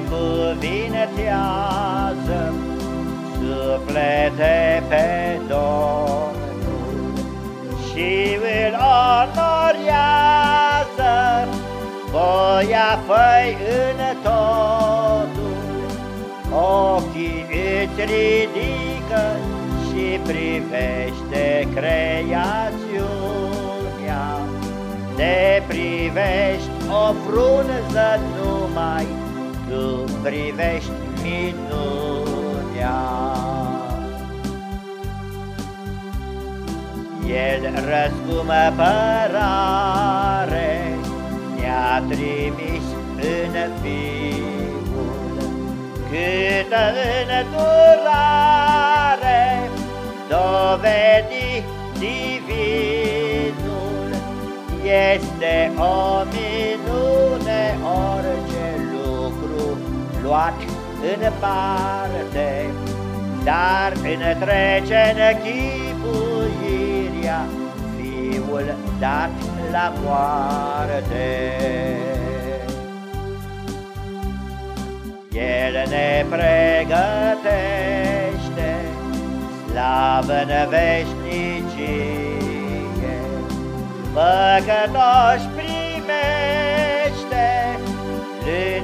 binecuvintează suflete pe Domnul și îl onorează voia făi în totul, ochii îți ridică și privește creațiunea, te privești o frunză numai, tu privești minunea. El răscumpărare ne-a trimis în Fiul, câtă îndurare dovedi divinul, este o minune orice lucru luat în parte, dar întrece în chipuirea Fiul dat la moarte. El ne pregătește slavă în veșnicie, păcătoși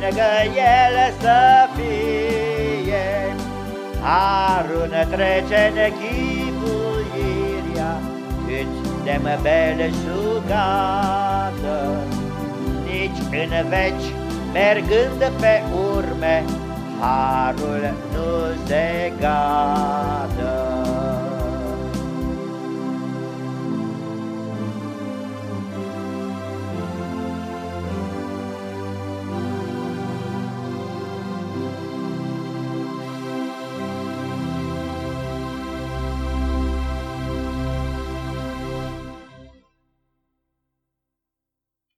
lângă El să fie, harul trece în chipuirea, îți suntem belșugată, nici în veci, mergând pe urme, harul nu se gadă.